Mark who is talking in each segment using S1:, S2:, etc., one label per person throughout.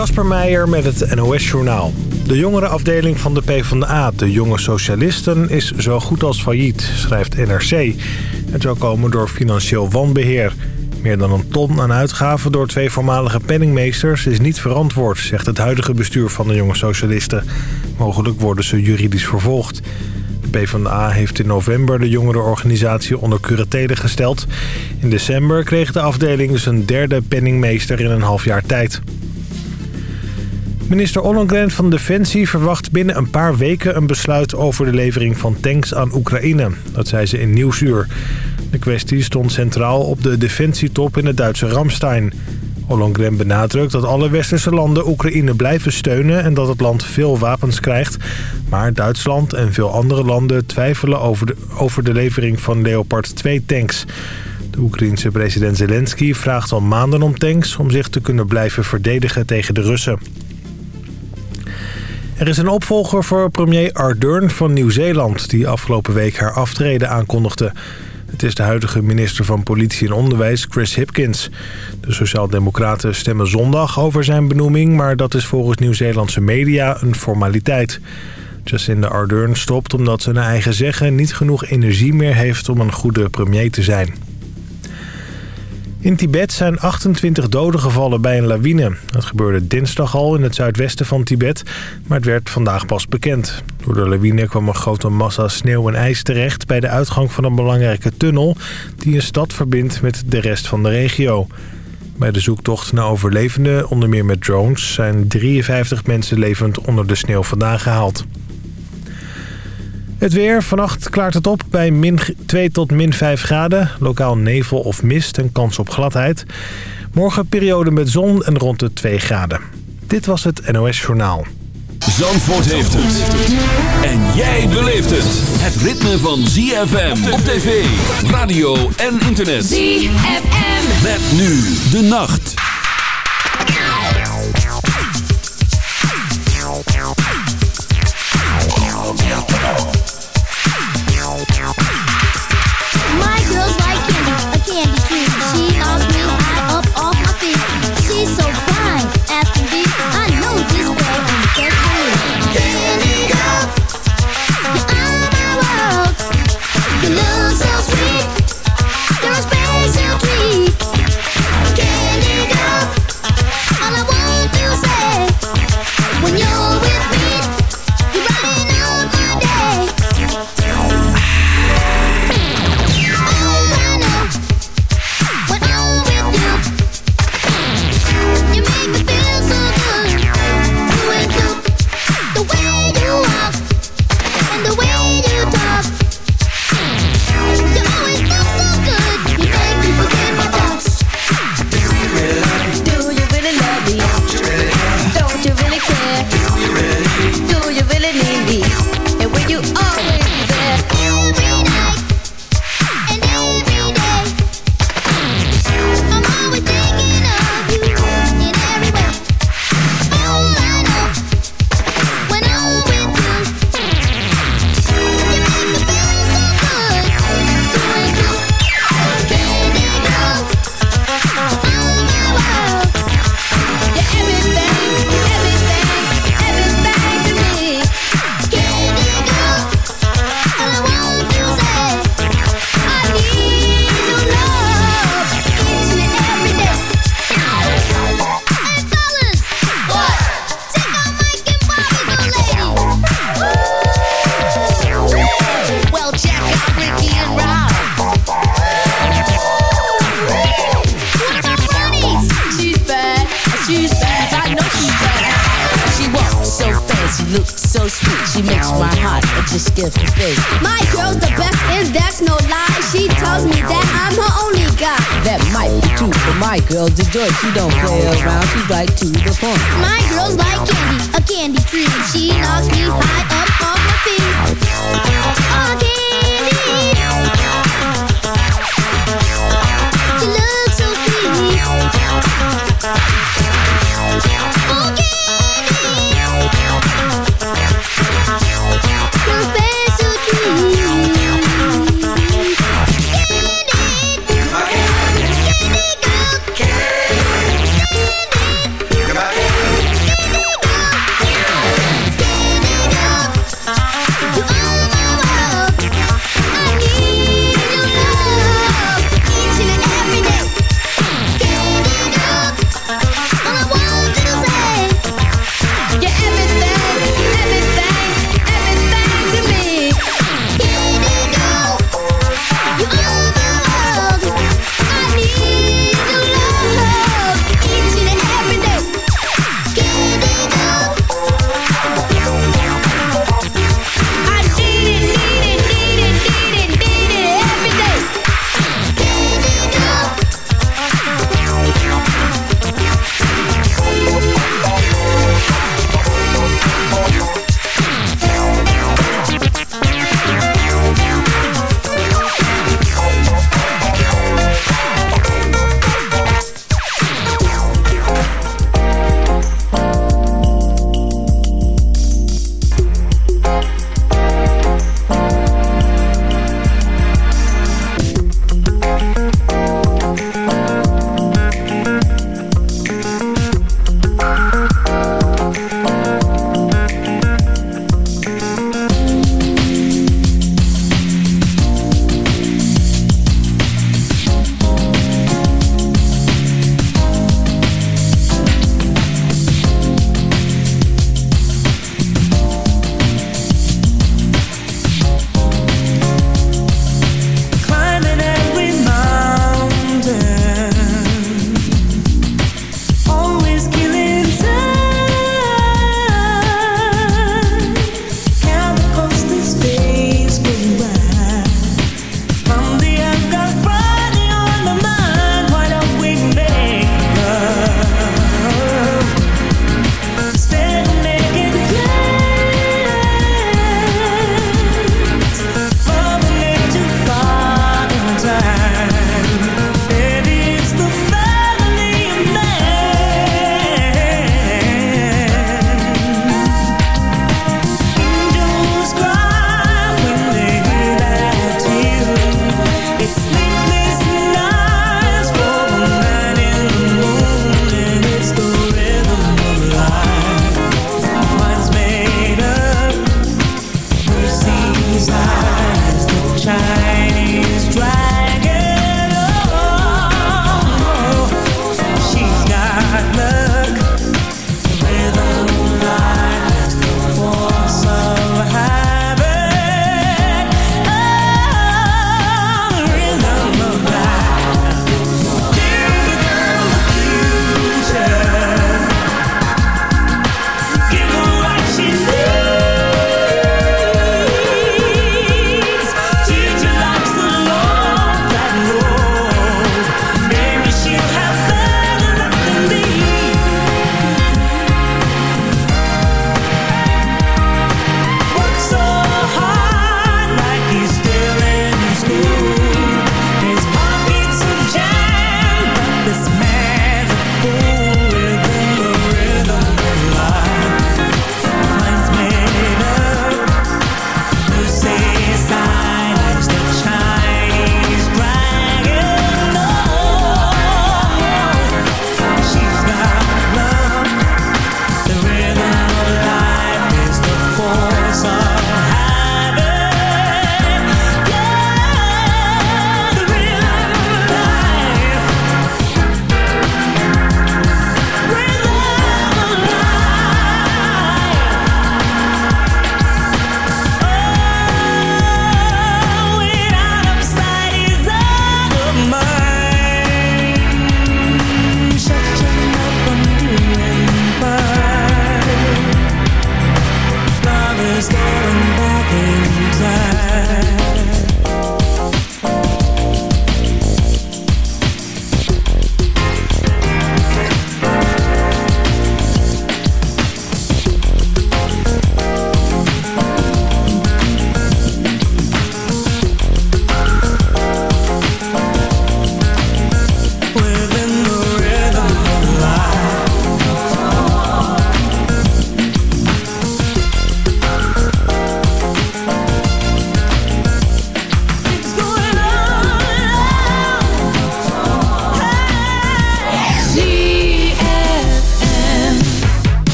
S1: Kasper Meijer met het NOS-journaal. De jongerenafdeling van de PvdA, de Jonge Socialisten, is zo goed als failliet, schrijft NRC. Het zou komen door financieel wanbeheer. Meer dan een ton aan uitgaven door twee voormalige penningmeesters is niet verantwoord, zegt het huidige bestuur van de Jonge Socialisten. Mogelijk worden ze juridisch vervolgd. De PvdA heeft in november de jongerenorganisatie onder curatele gesteld. In december kreeg de afdeling zijn derde penningmeester in een half jaar tijd. Minister Ollongren van Defensie verwacht binnen een paar weken een besluit over de levering van tanks aan Oekraïne. Dat zei ze in Nieuwsuur. De kwestie stond centraal op de defensietop in het Duitse Ramstein. Ollongren benadrukt dat alle westerse landen Oekraïne blijven steunen... en dat het land veel wapens krijgt. Maar Duitsland en veel andere landen twijfelen over de, over de levering van Leopard 2 tanks. De Oekraïense president Zelensky vraagt al maanden om tanks... om zich te kunnen blijven verdedigen tegen de Russen. Er is een opvolger voor premier Ardern van Nieuw-Zeeland... die afgelopen week haar aftreden aankondigde. Het is de huidige minister van Politie en Onderwijs, Chris Hipkins. De Sociaaldemocraten stemmen zondag over zijn benoeming... maar dat is volgens Nieuw-Zeelandse media een formaliteit. Jacinda Ardern stopt omdat ze naar eigen zeggen... niet genoeg energie meer heeft om een goede premier te zijn. In Tibet zijn 28 doden gevallen bij een lawine. Dat gebeurde dinsdag al in het zuidwesten van Tibet, maar het werd vandaag pas bekend. Door de lawine kwam een grote massa sneeuw en ijs terecht... bij de uitgang van een belangrijke tunnel... die een stad verbindt met de rest van de regio. Bij de zoektocht naar overlevenden, onder meer met drones... zijn 53 mensen levend onder de sneeuw vandaan gehaald. Het weer. Vannacht klaart het op bij min 2 tot min 5 graden. Lokaal nevel of mist en kans op gladheid. Morgen periode met zon en rond de 2 graden. Dit was het NOS Journaal.
S2: Zandvoort heeft het. En jij beleeft het. Het ritme van ZFM op tv, radio en internet.
S3: ZFM.
S2: Met nu de nacht.
S4: Joyce, you
S5: don't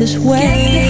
S6: this way.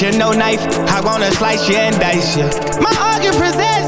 S7: you're no
S8: knife. I wanna slice you and dice you. My argument
S3: presents.